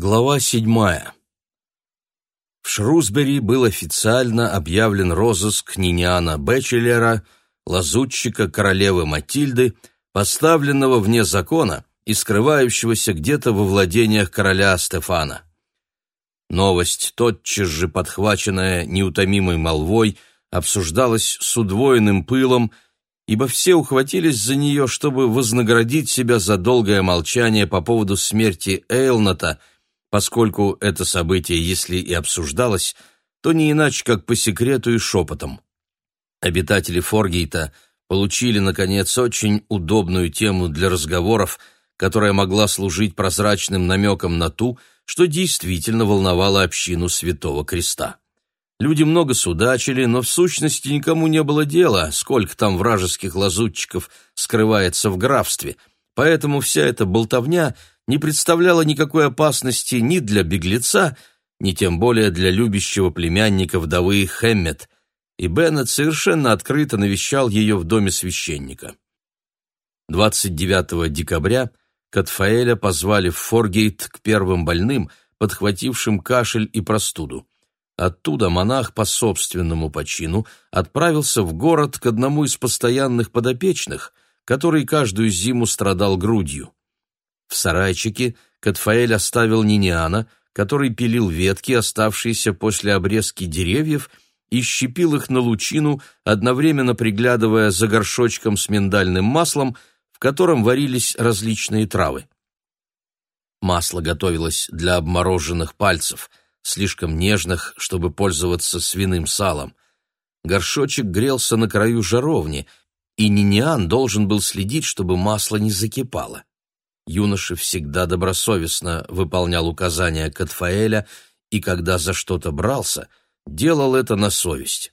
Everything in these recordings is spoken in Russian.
Глава седьмая. В Шрусбери был официально объявлен розыск Ниниана Бечелера, лазутчика королевы Матильды, поставленного вне закона и скрывающегося где-то во владениях короля Стефана. Новость, тотчас же подхваченная неутомимой молвой, обсуждалась с удвоенным пылом, ибо все ухватились за нее, чтобы вознаградить себя за долгое молчание по поводу смерти Эйлната, поскольку это событие, если и обсуждалось, то не иначе, как по секрету и шепотом. Обитатели Форгейта получили, наконец, очень удобную тему для разговоров, которая могла служить прозрачным намеком на ту, что действительно волновало общину Святого Креста. Люди много судачили, но в сущности никому не было дела, сколько там вражеских лазутчиков скрывается в графстве, поэтому вся эта болтовня не представляла никакой опасности ни для беглеца, ни тем более для любящего племянника вдовы Хэммет, и Беннет совершенно открыто навещал ее в доме священника. 29 декабря Катфаэля позвали в Форгейт к первым больным, подхватившим кашель и простуду. Оттуда монах по собственному почину отправился в город к одному из постоянных подопечных, который каждую зиму страдал грудью. В сарайчике Катфаэль оставил Ниниана, который пилил ветки, оставшиеся после обрезки деревьев, и щепил их на лучину, одновременно приглядывая за горшочком с миндальным маслом, в котором варились различные травы. Масло готовилось для обмороженных пальцев — слишком нежных, чтобы пользоваться свиным салом. Горшочек грелся на краю жаровни, и Ниниан должен был следить, чтобы масло не закипало. Юноша всегда добросовестно выполнял указания Катфаэля, и когда за что-то брался, делал это на совесть.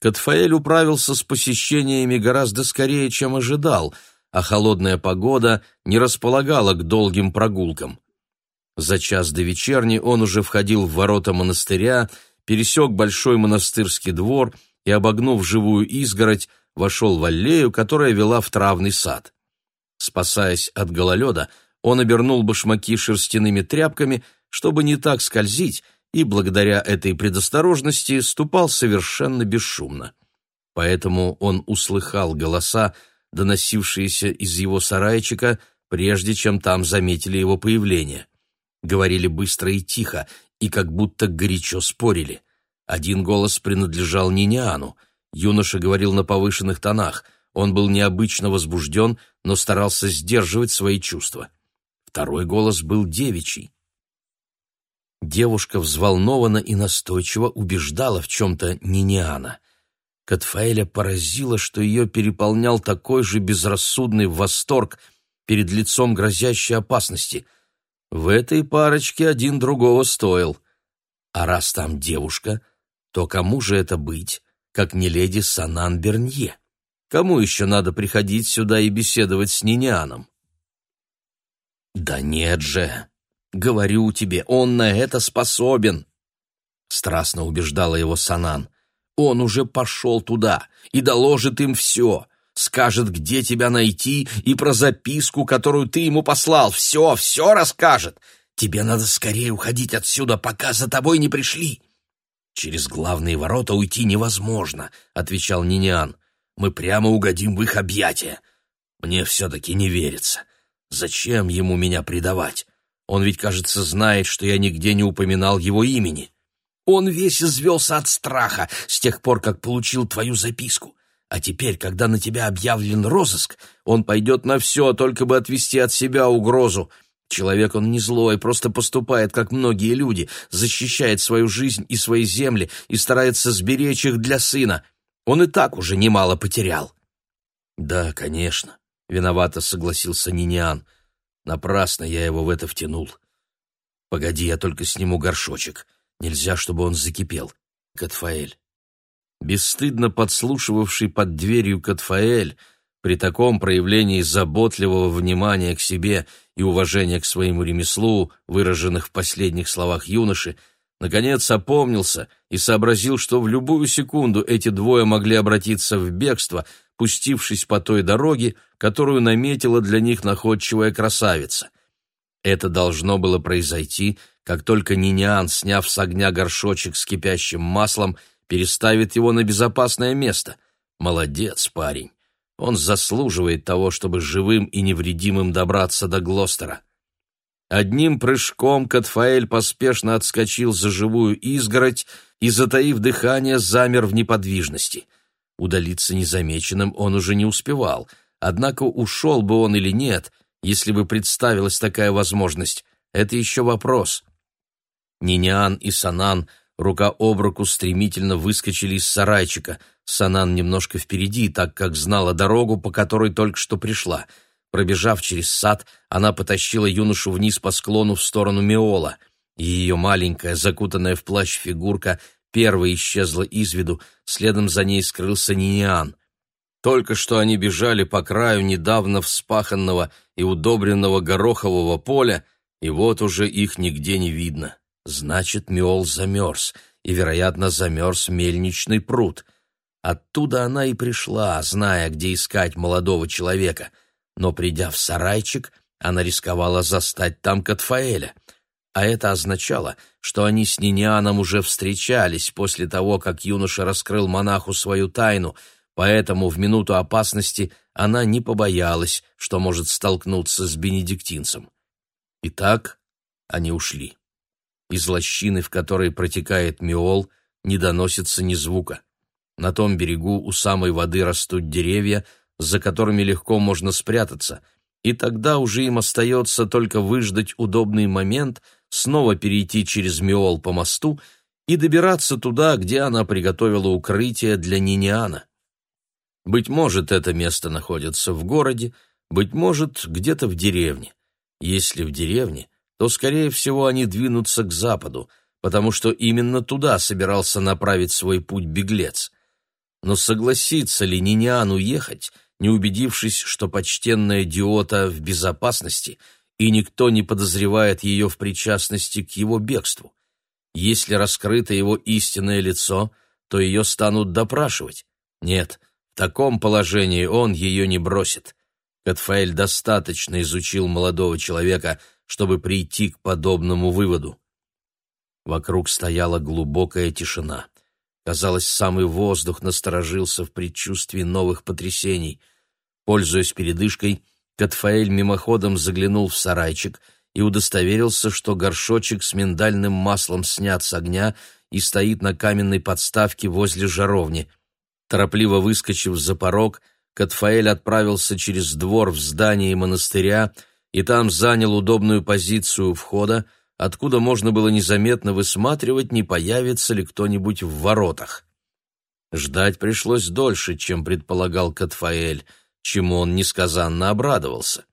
Катфаэль управился с посещениями гораздо скорее, чем ожидал, а холодная погода не располагала к долгим прогулкам. За час до вечерни он уже входил в ворота монастыря, пересек большой монастырский двор и, обогнув живую изгородь, вошел в аллею, которая вела в травный сад. Спасаясь от гололеда, он обернул башмаки шерстяными тряпками, чтобы не так скользить, и благодаря этой предосторожности ступал совершенно бесшумно. Поэтому он услыхал голоса, доносившиеся из его сарайчика, прежде чем там заметили его появление. Говорили быстро и тихо, и как будто горячо спорили. Один голос принадлежал Ниниану. Юноша говорил на повышенных тонах. Он был необычно возбужден, но старался сдерживать свои чувства. Второй голос был девичий. Девушка взволнованно и настойчиво убеждала в чем-то Ниниана. Катфаэля поразило, что ее переполнял такой же безрассудный восторг перед лицом грозящей опасности — в этой парочке один другого стоил. А раз там девушка, то кому же это быть, как не леди Санан Бернье? Кому еще надо приходить сюда и беседовать с Нинианом? Да нет же, говорю тебе, он на это способен. Страстно убеждала его Санан. Он уже пошел туда и доложит им все скажет, где тебя найти, и про записку, которую ты ему послал. Все, все расскажет. Тебе надо скорее уходить отсюда, пока за тобой не пришли. Через главные ворота уйти невозможно, отвечал Ниниан. Мы прямо угодим в их объятия. Мне все-таки не верится. Зачем ему меня предавать? Он ведь, кажется, знает, что я нигде не упоминал его имени. Он весь извелся от страха с тех пор, как получил твою записку. А теперь, когда на тебя объявлен розыск, он пойдет на все, только бы отвести от себя угрозу. Человек он не злой, просто поступает, как многие люди, защищает свою жизнь и свои земли и старается сберечь их для сына. Он и так уже немало потерял. Да, конечно, виновато согласился Ниниан. Напрасно я его в это втянул. Погоди, я только сниму горшочек. Нельзя, чтобы он закипел. Катфаэль, бесстыдно подслушивавший под дверью Катфаэль, при таком проявлении заботливого внимания к себе и уважения к своему ремеслу, выраженных в последних словах юноши, наконец опомнился и сообразил, что в любую секунду эти двое могли обратиться в бегство, пустившись по той дороге, которую наметила для них находчивая красавица. Это должно было произойти, как только Ниниан, сняв с огня горшочек с кипящим маслом, переставит его на безопасное место. Молодец, парень. Он заслуживает того, чтобы живым и невредимым добраться до Глостера. Одним прыжком Катфаэль поспешно отскочил за живую изгородь и, затаив дыхание, замер в неподвижности. Удалиться незамеченным он уже не успевал, однако ушел бы он или нет, если бы представилась такая возможность, это еще вопрос. Ниниан и Санан рука об руку стремительно выскочили из сарайчика, Санан немножко впереди, так как знала дорогу, по которой только что пришла — Пробежав через сад, она потащила юношу вниз по склону в сторону Меола. Ее маленькая, закутанная в плащ фигурка первой исчезла из виду, следом за ней скрылся Ниниан. Только что они бежали по краю недавно вспаханного и удобренного горохового поля, и вот уже их нигде не видно. Значит, Меол замерз, и, вероятно, замерз мельничный пруд. Оттуда она и пришла, зная, где искать молодого человека — но, придя в сарайчик, она рисковала застать там Катфаэля. А это означало, что они с Нинианом уже встречались после того, как юноша раскрыл монаху свою тайну, поэтому в минуту опасности она не побоялась, что может столкнуться с бенедиктинцем. Итак, они ушли. Из лощины, в которой протекает Миол, не доносится ни звука. На том берегу у самой воды растут деревья, за которыми легко можно спрятаться, и тогда уже им остается только выждать удобный момент, снова перейти через Миол по мосту и добираться туда, где она приготовила укрытие для Ниниана. Быть может, это место находится в городе, быть может, где-то в деревне. Если в деревне, то, скорее всего, они двинутся к западу, потому что именно туда собирался направить свой путь беглец. Но согласится ли Ниниан уехать, не убедившись, что почтенная Диота в безопасности, и никто не подозревает ее в причастности к его бегству. Если раскрыто его истинное лицо, то ее станут допрашивать. Нет, в таком положении он ее не бросит. Катфаэль достаточно изучил молодого человека, чтобы прийти к подобному выводу. Вокруг стояла глубокая тишина. Казалось, самый воздух насторожился в предчувствии новых потрясений. Пользуясь передышкой, Катфаэль мимоходом заглянул в сарайчик и удостоверился, что горшочек с миндальным маслом снят с огня и стоит на каменной подставке возле жаровни. Торопливо выскочив за порог, Катфаэль отправился через двор в здание монастыря и там занял удобную позицию у входа, откуда можно было незаметно высматривать, не появится ли кто-нибудь в воротах. Ждать пришлось дольше, чем предполагал Катфаэль, чему он несказанно обрадовался.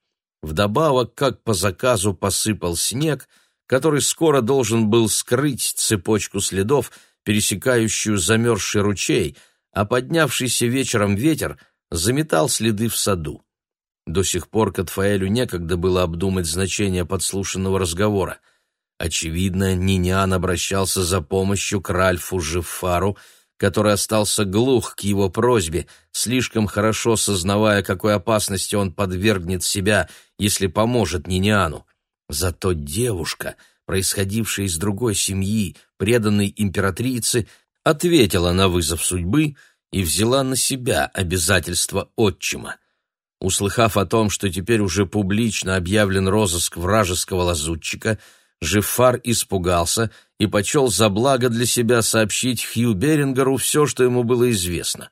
Вдобавок, как по заказу посыпал снег, который скоро должен был скрыть цепочку следов, пересекающую замерзший ручей, а поднявшийся вечером ветер заметал следы в саду. До сих пор Катфаэлю некогда было обдумать значение подслушанного разговора — Очевидно, Нинян обращался за помощью к Ральфу Жифару, который остался глух к его просьбе, слишком хорошо сознавая, какой опасности он подвергнет себя, если поможет Ниняну. Зато девушка, происходившая из другой семьи, преданной императрице, ответила на вызов судьбы и взяла на себя обязательства отчима. Услыхав о том, что теперь уже публично объявлен розыск вражеского лазутчика, Жифар испугался и почел за благо для себя сообщить Хью Берингеру все, что ему было известно.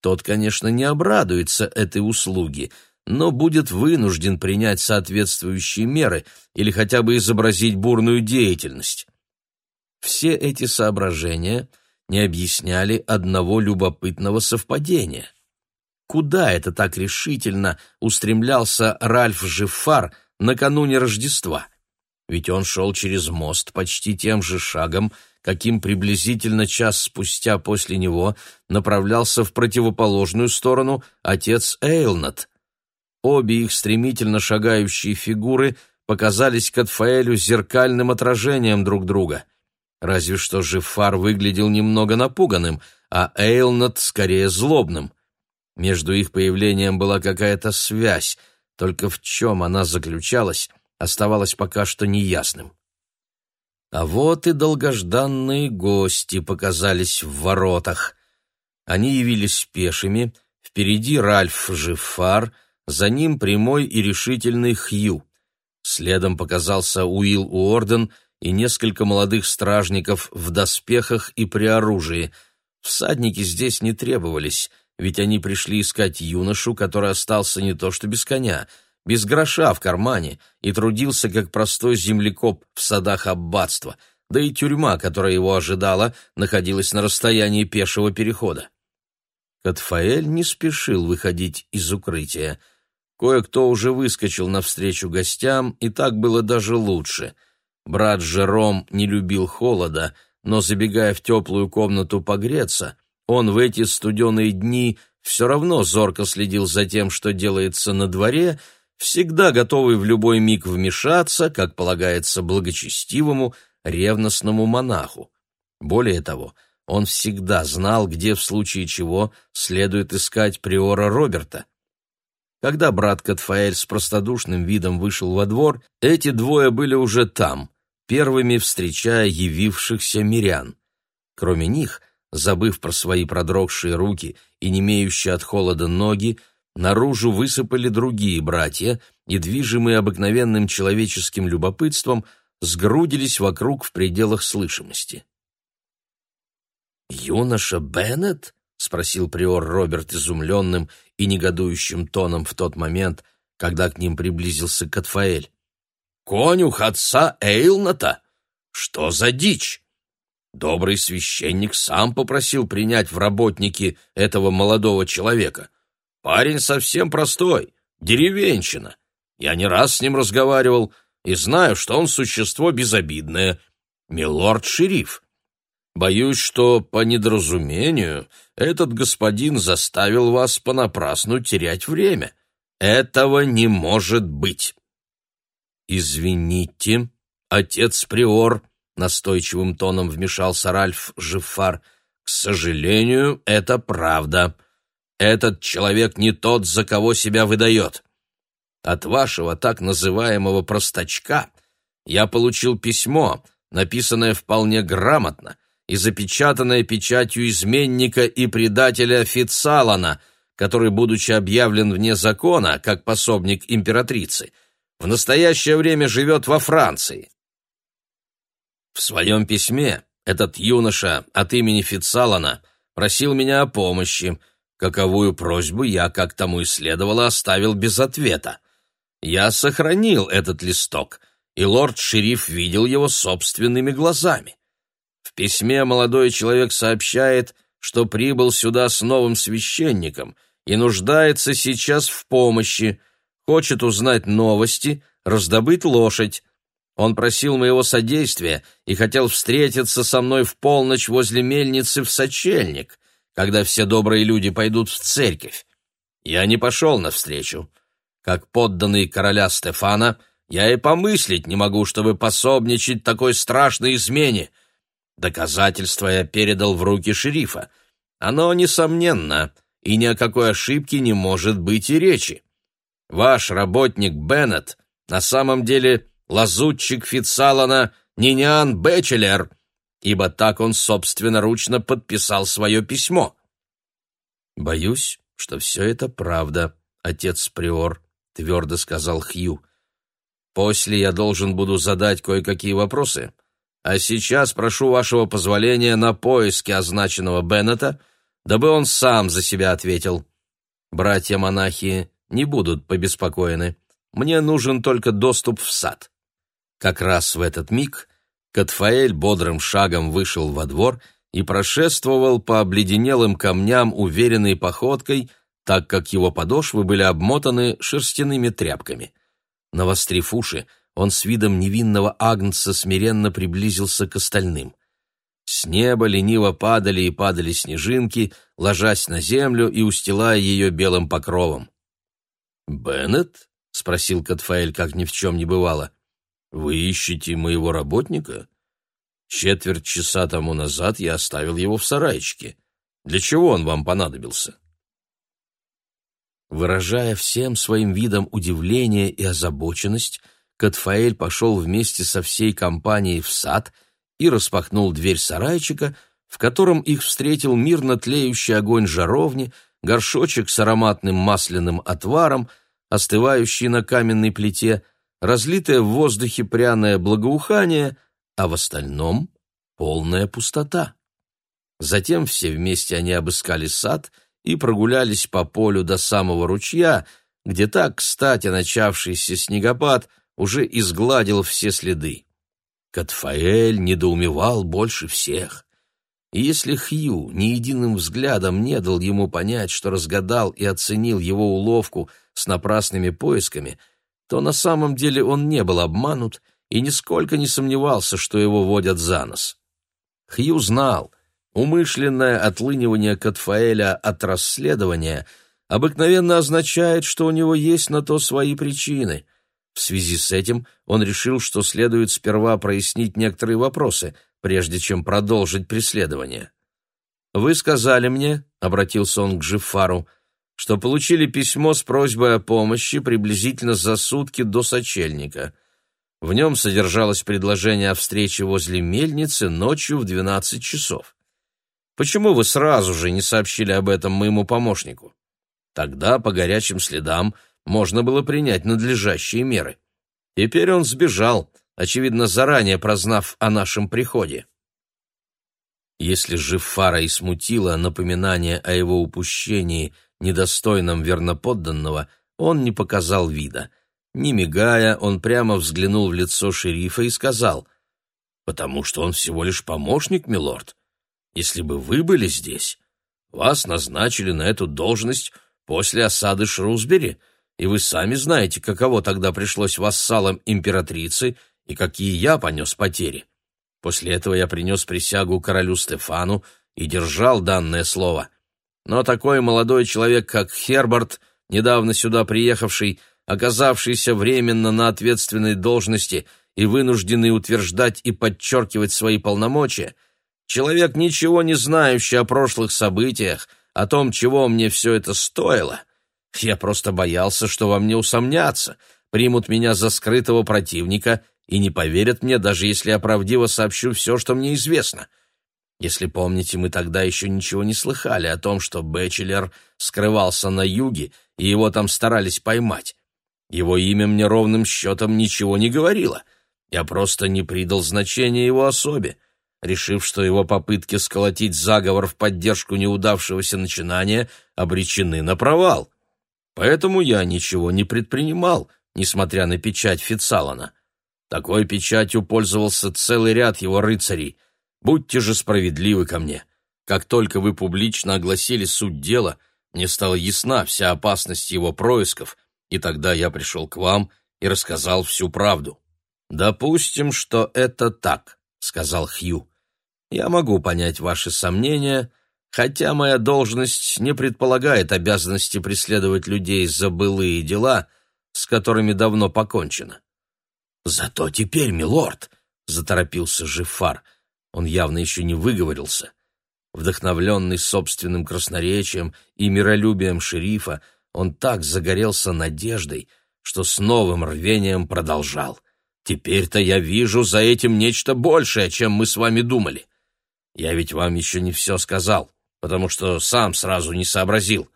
Тот, конечно, не обрадуется этой услуге, но будет вынужден принять соответствующие меры или хотя бы изобразить бурную деятельность. Все эти соображения не объясняли одного любопытного совпадения. Куда это так решительно устремлялся Ральф Жифар накануне Рождества? — ведь он шел через мост почти тем же шагом, каким приблизительно час спустя после него направлялся в противоположную сторону отец Эйлнат. Обе их стремительно шагающие фигуры показались Катфаэлю зеркальным отражением друг друга. Разве что Жифар выглядел немного напуганным, а Эйлнат скорее злобным. Между их появлением была какая-то связь, только в чем она заключалась, оставалось пока что неясным. А вот и долгожданные гости показались в воротах. Они явились пешими, впереди Ральф Жифар, за ним прямой и решительный Хью. Следом показался Уилл Уорден и несколько молодых стражников в доспехах и при оружии. Всадники здесь не требовались, ведь они пришли искать юношу, который остался не то что без коня, без гроша в кармане и трудился как простой землекоп в садах аббатства, да и тюрьма, которая его ожидала, находилась на расстоянии пешего перехода. Катфаэль не спешил выходить из укрытия. Кое-кто уже выскочил навстречу гостям, и так было даже лучше. Брат Жером не любил холода, но, забегая в теплую комнату погреться, он в эти студеные дни все равно зорко следил за тем, что делается на дворе, всегда готовый в любой миг вмешаться, как полагается благочестивому, ревностному монаху. Более того, он всегда знал, где в случае чего следует искать приора Роберта. Когда брат Катфаэль с простодушным видом вышел во двор, эти двое были уже там, первыми встречая явившихся мирян. Кроме них, забыв про свои продрогшие руки и не имеющие от холода ноги, наружу высыпали другие братья и, движимые обыкновенным человеческим любопытством, сгрудились вокруг в пределах слышимости. «Юноша Беннет?» — спросил приор Роберт изумленным и негодующим тоном в тот момент, когда к ним приблизился Катфаэль. «Конюх отца Эйлната? Что за дичь?» Добрый священник сам попросил принять в работники этого молодого человека. Парень совсем простой, деревенщина. Я не раз с ним разговаривал и знаю, что он существо безобидное. Милорд-шериф. Боюсь, что по недоразумению этот господин заставил вас понапрасну терять время. Этого не может быть. Извините, отец Приор, настойчивым тоном вмешался Ральф Жифар. К сожалению, это правда. Этот человек не тот, за кого себя выдает. От вашего так называемого простачка я получил письмо, написанное вполне грамотно, и запечатанное печатью изменника и предателя Фицалана, который, будучи объявлен вне закона, как пособник императрицы, в настоящее время живет во Франции. В своем письме этот юноша от имени Фицалана просил меня о помощи, каковую просьбу я, как тому и следовало, оставил без ответа. Я сохранил этот листок, и лорд-шериф видел его собственными глазами. В письме молодой человек сообщает, что прибыл сюда с новым священником и нуждается сейчас в помощи, хочет узнать новости, раздобыть лошадь. Он просил моего содействия и хотел встретиться со мной в полночь возле мельницы в сочельник, когда все добрые люди пойдут в церковь. Я не пошел навстречу. Как подданный короля Стефана, я и помыслить не могу, чтобы пособничать такой страшной измене — Доказательство я передал в руки шерифа. Оно несомненно, и ни о какой ошибке не может быть и речи. Ваш работник Беннет на самом деле лазутчик Фицалана Ниниан Бечелер, ибо так он собственноручно подписал свое письмо. «Боюсь, что все это правда, отец Приор», — твердо сказал Хью. «После я должен буду задать кое-какие вопросы, а сейчас прошу вашего позволения на поиски означенного Беннета, дабы он сам за себя ответил. Братья-монахи не будут побеспокоены. Мне нужен только доступ в сад». Как раз в этот миг Катфаэль бодрым шагом вышел во двор и прошествовал по обледенелым камням уверенной походкой, так как его подошвы были обмотаны шерстяными тряпками. Навострив уши, он с видом невинного агнца смиренно приблизился к остальным. С неба лениво падали и падали снежинки, ложась на землю и устилая ее белым покровом. «Беннет?» — спросил Катфаэль, как ни в чем не бывало. «Вы ищете моего работника? Четверть часа тому назад я оставил его в сарайчике. Для чего он вам понадобился?» Выражая всем своим видом удивление и озабоченность, Катфаэль пошел вместе со всей компанией в сад и распахнул дверь сарайчика, в котором их встретил мирно тлеющий огонь жаровни, горшочек с ароматным масляным отваром, остывающий на каменной плите, разлитое в воздухе пряное благоухание, а в остальном полная пустота. Затем все вместе они обыскали сад и прогулялись по полю до самого ручья, где так, кстати, начавшийся снегопад уже изгладил все следы. Катфаэль недоумевал больше всех. И если Хью ни единым взглядом не дал ему понять, что разгадал и оценил его уловку с напрасными поисками, то на самом деле он не был обманут и нисколько не сомневался, что его водят за нос. Хью знал, умышленное отлынивание Катфаэля от расследования обыкновенно означает, что у него есть на то свои причины. В связи с этим он решил, что следует сперва прояснить некоторые вопросы — прежде чем продолжить преследование. «Вы сказали мне», — обратился он к Жифару, «что получили письмо с просьбой о помощи приблизительно за сутки до сочельника. В нем содержалось предложение о встрече возле мельницы ночью в двенадцать часов. Почему вы сразу же не сообщили об этом моему помощнику? Тогда по горячим следам можно было принять надлежащие меры. Теперь он сбежал, очевидно, заранее прознав о нашем приходе. Если же Фара и смутило напоминание о его упущении, недостойном верноподданного, он не показал вида. Не мигая, он прямо взглянул в лицо шерифа и сказал, «Потому что он всего лишь помощник, милорд. Если бы вы были здесь, вас назначили на эту должность после осады Шрусбери, и вы сами знаете, каково тогда пришлось вассалам императрицы и какие я понес потери. После этого я принес присягу королю Стефану и держал данное слово. Но такой молодой человек, как Херберт, недавно сюда приехавший, оказавшийся временно на ответственной должности и вынужденный утверждать и подчеркивать свои полномочия, человек, ничего не знающий о прошлых событиях, о том, чего мне все это стоило, я просто боялся, что во мне усомнятся, примут меня за скрытого противника и не поверят мне, даже если я правдиво сообщу все, что мне известно. Если помните, мы тогда еще ничего не слыхали о том, что Бэчелер скрывался на юге, и его там старались поймать. Его имя мне ровным счетом ничего не говорило. Я просто не придал значения его особе, решив, что его попытки сколотить заговор в поддержку неудавшегося начинания обречены на провал. Поэтому я ничего не предпринимал, несмотря на печать Фицалана. Такой печатью пользовался целый ряд его рыцарей. Будьте же справедливы ко мне. Как только вы публично огласили суть дела, мне стала ясна вся опасность его происков, и тогда я пришел к вам и рассказал всю правду. «Допустим, что это так», — сказал Хью. «Я могу понять ваши сомнения, хотя моя должность не предполагает обязанности преследовать людей за былые дела, с которыми давно покончено. «Зато теперь, милорд!» — заторопился Жифар. Он явно еще не выговорился. Вдохновленный собственным красноречием и миролюбием шерифа, он так загорелся надеждой, что с новым рвением продолжал. «Теперь-то я вижу за этим нечто большее, чем мы с вами думали. Я ведь вам еще не все сказал, потому что сам сразу не сообразил.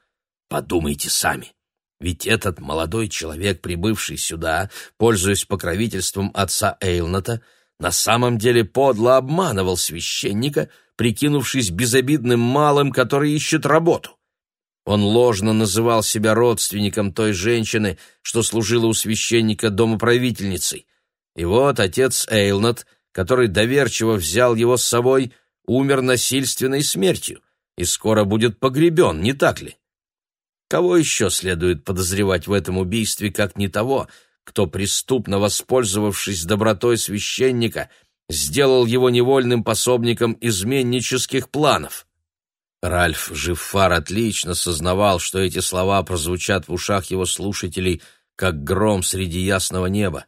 Подумайте сами. Ведь этот молодой человек, прибывший сюда, пользуясь покровительством отца Эйлната, на самом деле подло обманывал священника, прикинувшись безобидным малым, который ищет работу. Он ложно называл себя родственником той женщины, что служила у священника домоправительницей. И вот отец Эйлнат, который доверчиво взял его с собой, умер насильственной смертью и скоро будет погребен, не так ли? Кого еще следует подозревать в этом убийстве, как не того, кто, преступно воспользовавшись добротой священника, сделал его невольным пособником изменнических планов? Ральф Жиффар отлично сознавал, что эти слова прозвучат в ушах его слушателей, как гром среди ясного неба.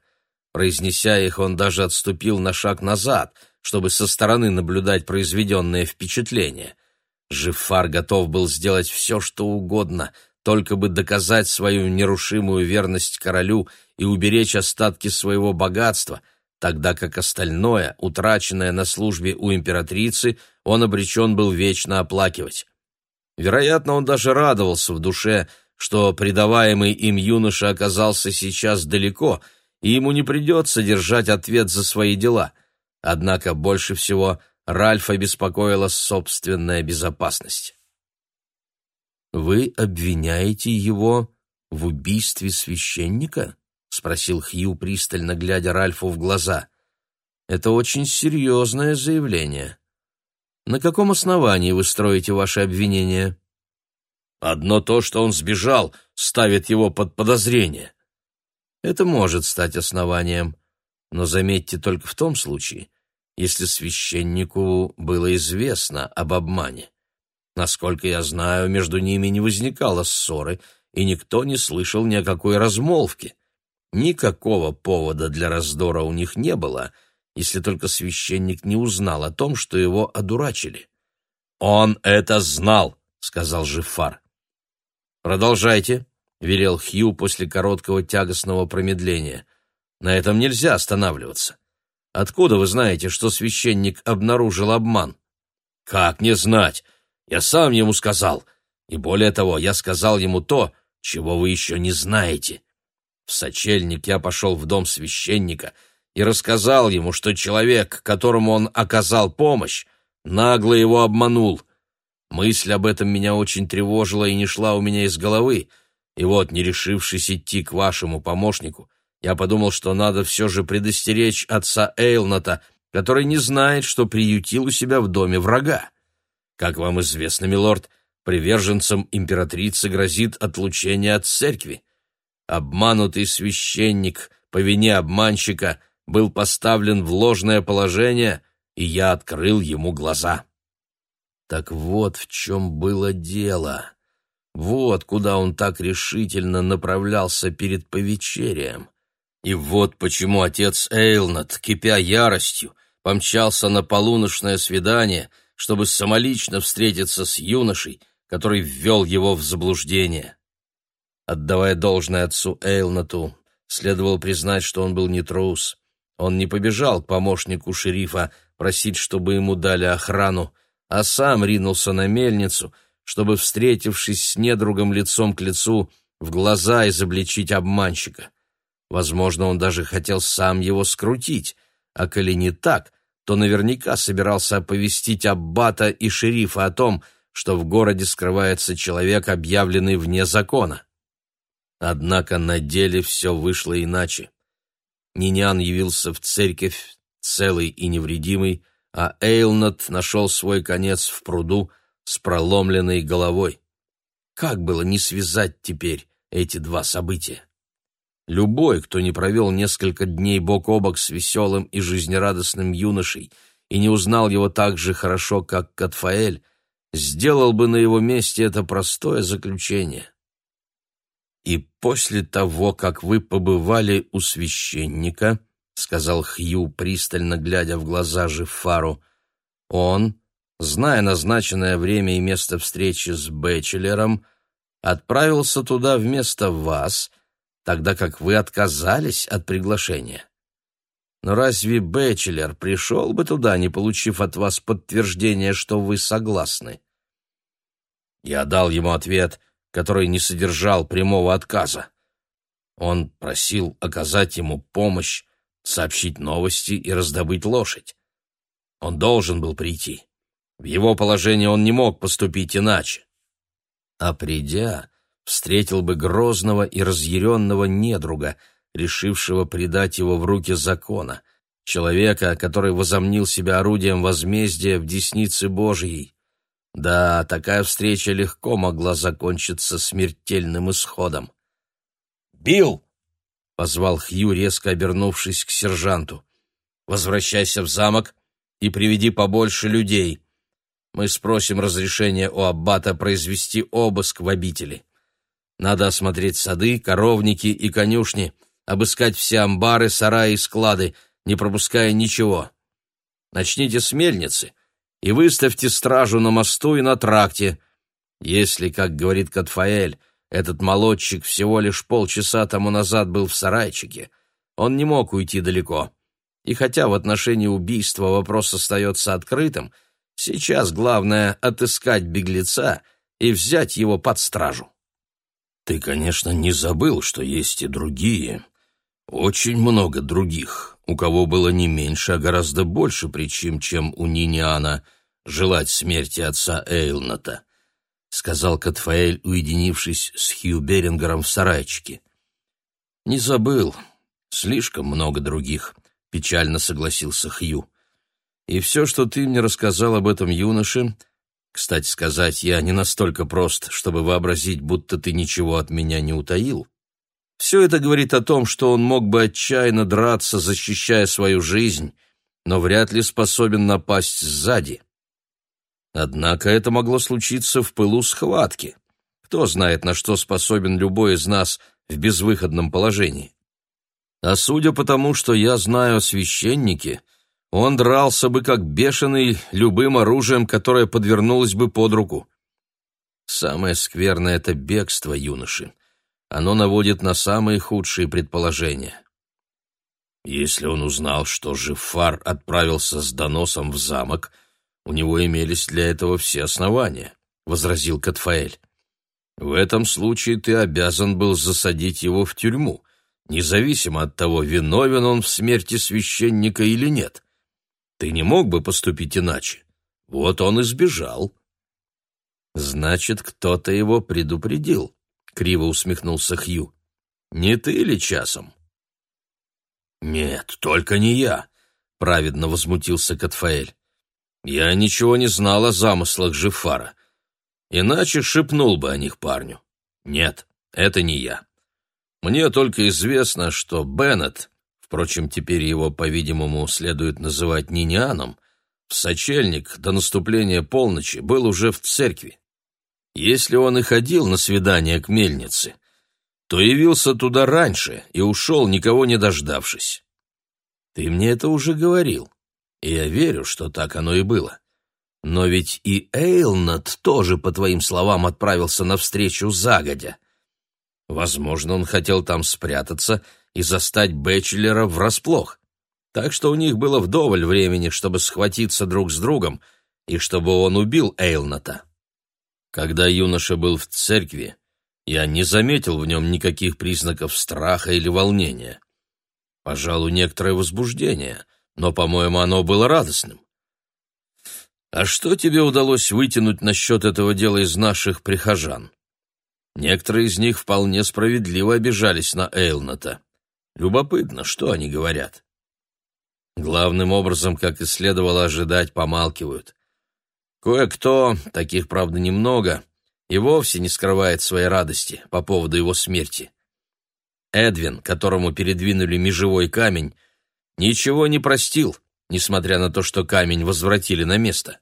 Произнеся их, он даже отступил на шаг назад, чтобы со стороны наблюдать произведенное впечатление. Жиффар готов был сделать все, что угодно, только бы доказать свою нерушимую верность королю и уберечь остатки своего богатства, тогда как остальное, утраченное на службе у императрицы, он обречен был вечно оплакивать. Вероятно, он даже радовался в душе, что предаваемый им юноша оказался сейчас далеко, и ему не придется держать ответ за свои дела. Однако больше всего Ральфа беспокоила собственная безопасность. «Вы обвиняете его в убийстве священника?» — спросил Хью, пристально глядя Ральфу в глаза. «Это очень серьезное заявление. На каком основании вы строите ваши обвинения?» «Одно то, что он сбежал, ставит его под подозрение». «Это может стать основанием, но заметьте только в том случае, если священнику было известно об обмане. Насколько я знаю, между ними не возникало ссоры, и никто не слышал ни о какой размолвке. Никакого повода для раздора у них не было, если только священник не узнал о том, что его одурачили. «Он это знал», — сказал Жифар. «Продолжайте», — велел Хью после короткого тягостного промедления. «На этом нельзя останавливаться. Откуда вы знаете, что священник обнаружил обман?» «Как не знать? Я сам ему сказал. И более того, я сказал ему то, чего вы еще не знаете. В сочельник я пошел в дом священника и рассказал ему, что человек, которому он оказал помощь, нагло его обманул. Мысль об этом меня очень тревожила и не шла у меня из головы. И вот, не решившись идти к вашему помощнику, я подумал, что надо все же предостеречь отца Эйлната, который не знает, что приютил у себя в доме врага. Как вам известно, милорд, приверженцам императрицы грозит отлучение от церкви. Обманутый священник по вине обманщика был поставлен в ложное положение, и я открыл ему глаза. Так вот в чем было дело. Вот куда он так решительно направлялся перед повечерием. И вот почему отец Эйлнат, кипя яростью, помчался на полуночное свидание — чтобы самолично встретиться с юношей, который ввел его в заблуждение. Отдавая должное отцу Эйлнату, следовало признать, что он был не трус. Он не побежал к помощнику шерифа просить, чтобы ему дали охрану, а сам ринулся на мельницу, чтобы, встретившись с недругом лицом к лицу, в глаза изобличить обманщика. Возможно, он даже хотел сам его скрутить, а коли не так, то наверняка собирался оповестить аббата и шерифа о том, что в городе скрывается человек, объявленный вне закона. Однако на деле все вышло иначе. Нинян явился в церковь целый и невредимый, а Эйлнат нашел свой конец в пруду с проломленной головой. Как было не связать теперь эти два события? Любой, кто не провел несколько дней бок о бок с веселым и жизнерадостным юношей и не узнал его так же хорошо, как Катфаэль, сделал бы на его месте это простое заключение. «И после того, как вы побывали у священника, — сказал Хью, пристально глядя в глаза Жифару, — он, зная назначенное время и место встречи с Бэчелером, отправился туда вместо вас — тогда как вы отказались от приглашения. Но разве Бэчелер пришел бы туда, не получив от вас подтверждения, что вы согласны? Я дал ему ответ, который не содержал прямого отказа. Он просил оказать ему помощь, сообщить новости и раздобыть лошадь. Он должен был прийти. В его положении он не мог поступить иначе. А придя, встретил бы грозного и разъяренного недруга, решившего предать его в руки закона, человека, который возомнил себя орудием возмездия в деснице Божьей. Да, такая встреча легко могла закончиться смертельным исходом. «Билл!» — позвал Хью, резко обернувшись к сержанту. «Возвращайся в замок и приведи побольше людей. Мы спросим разрешения у аббата произвести обыск в обители». Надо осмотреть сады, коровники и конюшни, обыскать все амбары, сараи и склады, не пропуская ничего. Начните с мельницы и выставьте стражу на мосту и на тракте. Если, как говорит Катфаэль, Этот молодчик всего лишь полчаса тому назад был в сарайчике. Он не мог уйти далеко. И хотя в отношении убийства вопрос остается открытым, сейчас главное — отыскать беглеца и взять его под стражу. Ты, конечно, не забыл, что есть и другие, очень много других, у кого было не меньше, а гораздо больше причин, чем у Ниниана желать смерти отца Эйлната, сказал Катфаэль, уединившись с Хью Берингером в сарайчике. Не забыл, слишком много других, печально согласился Хью. И все, что ты мне рассказал об этом юноше, кстати сказать, я не настолько прост, чтобы вообразить, будто ты ничего от меня не утаил. Все это говорит о том, что он мог бы отчаянно драться, защищая свою жизнь, но вряд ли способен напасть сзади. Однако это могло случиться в пылу схватки. Кто знает, на что способен любой из нас в безвыходном положении. А судя по тому, что я знаю о священнике, он дрался бы как бешеный любым оружием, которое подвернулось бы под руку. Самое скверное — это бегство юноши. Оно наводит на самые худшие предположения. Если он узнал, что Жифар отправился с доносом в замок, у него имелись для этого все основания, — возразил Катфаэль. В этом случае ты обязан был засадить его в тюрьму, независимо от того, виновен он в смерти священника или нет. Ты не мог бы поступить иначе. Вот он и сбежал. Значит, кто-то его предупредил, криво усмехнулся Хью. Не ты ли часом? Нет, только не я, праведно возмутился Катфаэль. Я ничего не знал о замыслах Жифара. Иначе шепнул бы о них парню. Нет, это не я. Мне только известно, что Беннет впрочем, теперь его, по-видимому, следует называть Нинианом, в сочельник до наступления полночи был уже в церкви. Если он и ходил на свидание к мельнице, то явился туда раньше и ушел, никого не дождавшись. Ты мне это уже говорил, и я верю, что так оно и было. Но ведь и Эйлнат тоже, по твоим словам, отправился навстречу загодя. Возможно, он хотел там спрятаться и застать Бэчелера врасплох. Так что у них было вдоволь времени, чтобы схватиться друг с другом и чтобы он убил Эйлната. Когда юноша был в церкви, я не заметил в нем никаких признаков страха или волнения. Пожалуй, некоторое возбуждение, но, по-моему, оно было радостным. А что тебе удалось вытянуть насчет этого дела из наших прихожан? Некоторые из них вполне справедливо обижались на Эйлната. Любопытно, что они говорят. Главным образом, как и следовало ожидать, помалкивают. Кое-кто, таких, правда, немного, и вовсе не скрывает своей радости по поводу его смерти. Эдвин, которому передвинули межевой камень, ничего не простил, несмотря на то, что камень возвратили на место.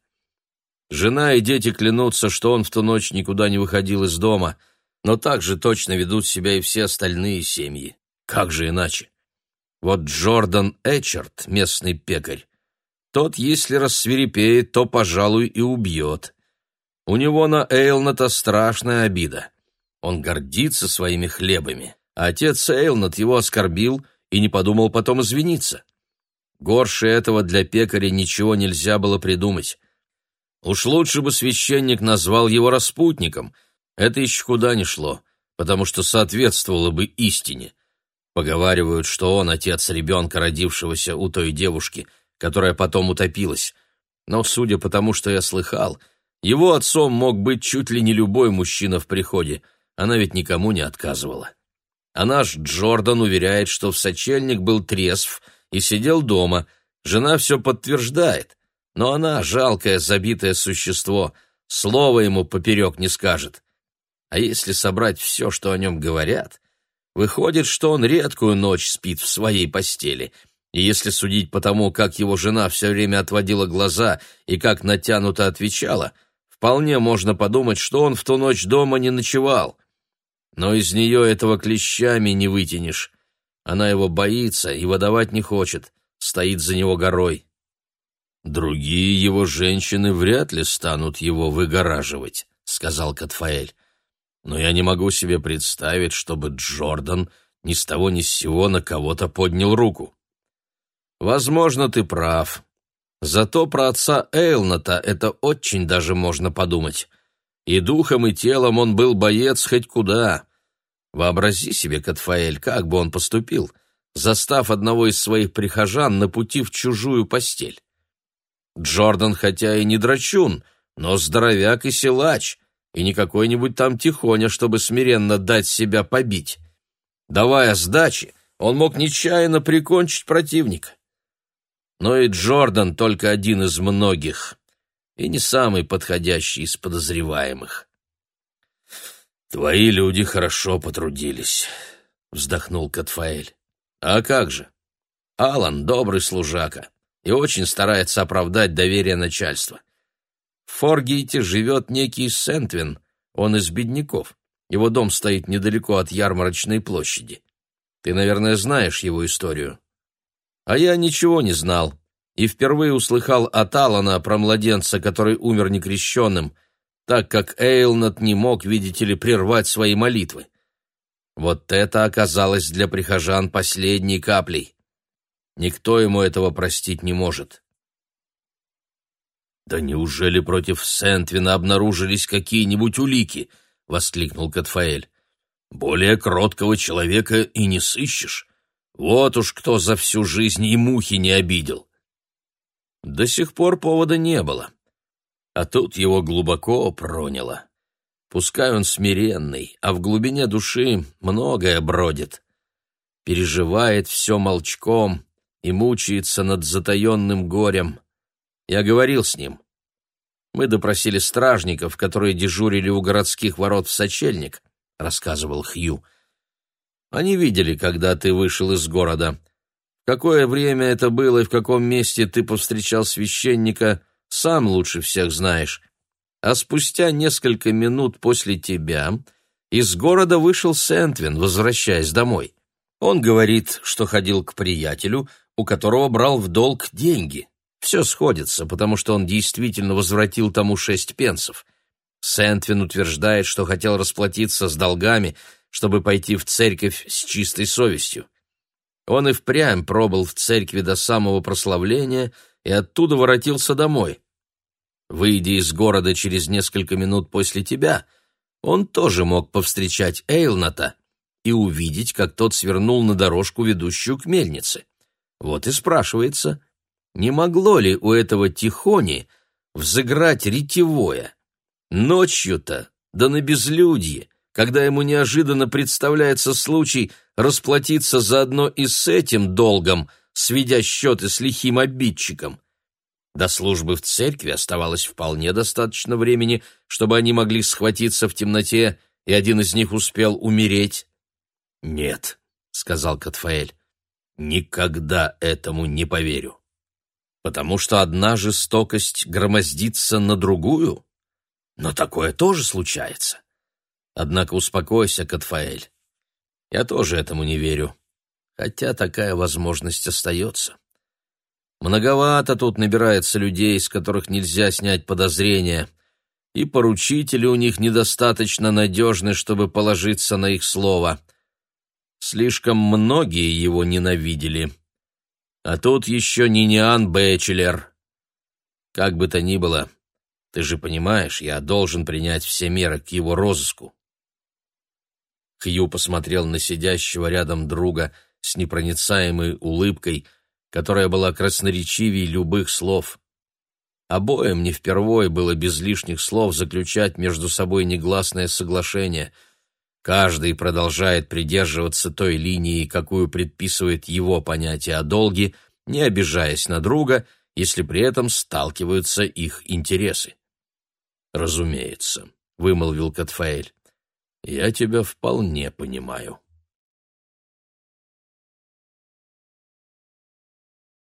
Жена и дети клянутся, что он в ту ночь никуда не выходил из дома, но так же точно ведут себя и все остальные семьи. Как же иначе? Вот Джордан Эчерт, местный пекарь, тот, если рассверепеет, то, пожалуй, и убьет. У него на Эйлната страшная обида. Он гордится своими хлебами, а отец Эйлнат его оскорбил и не подумал потом извиниться. Горше этого для пекаря ничего нельзя было придумать. Уж лучше бы священник назвал его распутником. Это еще куда ни шло, потому что соответствовало бы истине. Поговаривают, что он отец ребенка, родившегося у той девушки, которая потом утопилась. Но, судя по тому, что я слыхал, его отцом мог быть чуть ли не любой мужчина в приходе. Она ведь никому не отказывала. А наш Джордан уверяет, что в сочельник был трезв и сидел дома. Жена все подтверждает. Но она, жалкое, забитое существо, слова ему поперек не скажет. А если собрать все, что о нем говорят, Выходит, что он редкую ночь спит в своей постели. И если судить по тому, как его жена все время отводила глаза и как натянуто отвечала, вполне можно подумать, что он в ту ночь дома не ночевал. Но из нее этого клещами не вытянешь. Она его боится и выдавать не хочет, стоит за него горой. «Другие его женщины вряд ли станут его выгораживать», — сказал Катфаэль. Но я не могу себе представить, чтобы Джордан ни с того ни с сего на кого-то поднял руку. Возможно, ты прав. Зато про отца Эйлната это очень даже можно подумать. И духом, и телом он был боец хоть куда. Вообрази себе, Катфаэль, как бы он поступил, застав одного из своих прихожан на пути в чужую постель. Джордан хотя и не драчун, но здоровяк и силач, и не какой-нибудь там тихоня, чтобы смиренно дать себя побить. Давая сдачи, он мог нечаянно прикончить противника. Но и Джордан только один из многих, и не самый подходящий из подозреваемых. «Твои люди хорошо потрудились», — вздохнул Катфаэль. «А как же? Алан добрый служака и очень старается оправдать доверие начальства. В Форгейте живет некий Сентвин, он из бедняков. Его дом стоит недалеко от ярмарочной площади. Ты, наверное, знаешь его историю. А я ничего не знал и впервые услыхал от Алана про младенца, который умер некрещенным, так как Эйлнат не мог, видите ли, прервать свои молитвы. Вот это оказалось для прихожан последней каплей. Никто ему этого простить не может. «Да неужели против Сентвина обнаружились какие-нибудь улики?» — воскликнул Катфаэль. «Более кроткого человека и не сыщешь. Вот уж кто за всю жизнь и мухи не обидел. До сих пор повода не было. А тут его глубоко проняло. Пускай он смиренный, а в глубине души многое бродит. Переживает все молчком и мучается над затаенным горем. Я говорил с ним. Мы допросили стражников, которые дежурили у городских ворот в сочельник, — рассказывал Хью. Они видели, когда ты вышел из города. В какое время это было и в каком месте ты повстречал священника, сам лучше всех знаешь. А спустя несколько минут после тебя из города вышел Сентвин, возвращаясь домой. Он говорит, что ходил к приятелю, у которого брал в долг деньги. Все сходится, потому что он действительно возвратил тому шесть пенсов. Сентвин утверждает, что хотел расплатиться с долгами — чтобы пойти в церковь с чистой совестью. Он и впрямь пробыл в церкви до самого прославления и оттуда воротился домой. Выйдя из города через несколько минут после тебя, он тоже мог повстречать Эйлната и увидеть, как тот свернул на дорожку, ведущую к мельнице. Вот и спрашивается, не могло ли у этого Тихони взыграть ретевое? Ночью-то, да на безлюдье, когда ему неожиданно представляется случай расплатиться заодно и с этим долгом, сведя счеты с лихим обидчиком. До службы в церкви оставалось вполне достаточно времени, чтобы они могли схватиться в темноте, и один из них успел умереть. «Нет», — сказал Катфаэль, — «никогда этому не поверю. Потому что одна жестокость громоздится на другую, но такое тоже случается. Однако успокойся, Катфаэль. Я тоже этому не верю, хотя такая возможность остается. Многовато тут набирается людей, с которых нельзя снять подозрения, и поручители у них недостаточно надежны, чтобы положиться на их слово. Слишком многие его ненавидели. А тут еще Ниниан Бэчелер. Как бы то ни было, ты же понимаешь, я должен принять все меры к его розыску. Хью посмотрел на сидящего рядом друга с непроницаемой улыбкой, которая была красноречивей любых слов. Обоим не впервой было без лишних слов заключать между собой негласное соглашение. Каждый продолжает придерживаться той линии, какую предписывает его понятие о долге, не обижаясь на друга, если при этом сталкиваются их интересы. «Разумеется», — вымолвил Катфаэль. Я тебя вполне понимаю.